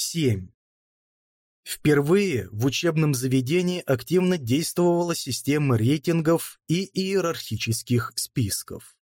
7. Впервые в учебном заведении активно действовала система рейтингов и иерархических списков.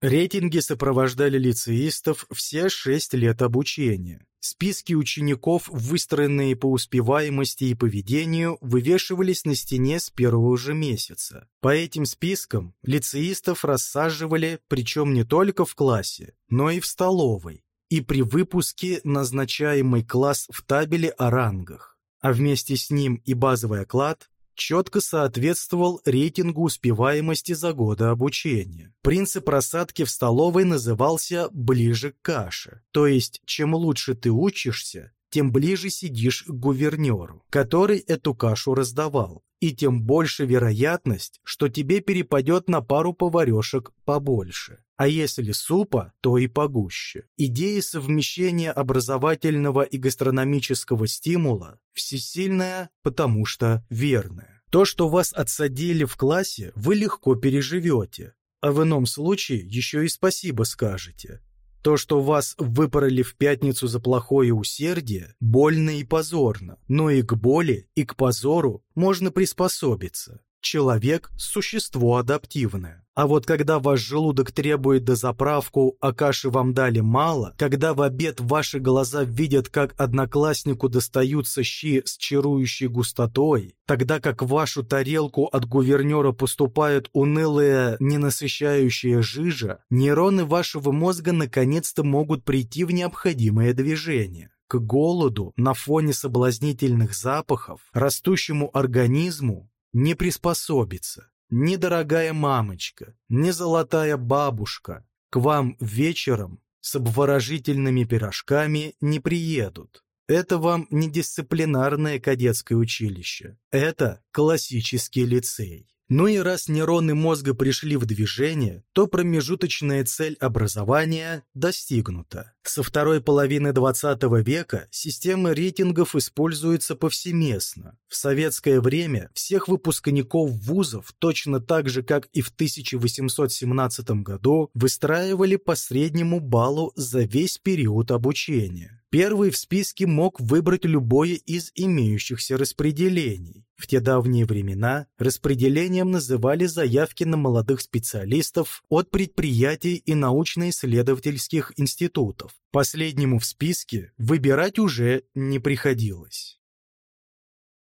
Рейтинги сопровождали лицеистов все шесть лет обучения. Списки учеников, выстроенные по успеваемости и поведению, вывешивались на стене с первого же месяца. По этим спискам лицеистов рассаживали, причем не только в классе, но и в столовой, и при выпуске назначаемый класс в табеле о рангах, а вместе с ним и базовый оклад четко соответствовал рейтингу успеваемости за годы обучения. Принцип рассадки в столовой назывался «ближе к каше», то есть чем лучше ты учишься, тем ближе сидишь к гувернеру, который эту кашу раздавал, и тем больше вероятность, что тебе перепадет на пару поварешек побольше. А если супа, то и погуще. Идея совмещения образовательного и гастрономического стимула всесильная, потому что верная. То, что вас отсадили в классе, вы легко переживете, а в ином случае еще и спасибо скажете. То, что вас выпороли в пятницу за плохое усердие, больно и позорно, но и к боли, и к позору можно приспособиться. Человек – существо адаптивное. А вот когда ваш желудок требует дозаправку, а каши вам дали мало, когда в обед ваши глаза видят, как однокласснику достаются щи с чарующей густотой, тогда как в вашу тарелку от гувернера поступает унылая, ненасыщающая жижа, нейроны вашего мозга наконец-то могут прийти в необходимое движение к голоду на фоне соблазнительных запахов, растущему организму не приспособится. Ни дорогая мамочка, ни золотая бабушка к вам вечером с обворожительными пирожками не приедут. Это вам не дисциплинарное кадетское училище. Это классический лицей. Ну и раз нейроны мозга пришли в движение, то промежуточная цель образования достигнута. Со второй половины XX века система рейтингов используется повсеместно. В советское время всех выпускников вузов, точно так же, как и в 1817 году, выстраивали по среднему баллу за весь период обучения. Первый в списке мог выбрать любое из имеющихся распределений. В те давние времена распределением называли заявки на молодых специалистов от предприятий и научно-исследовательских институтов. Последнему в списке выбирать уже не приходилось.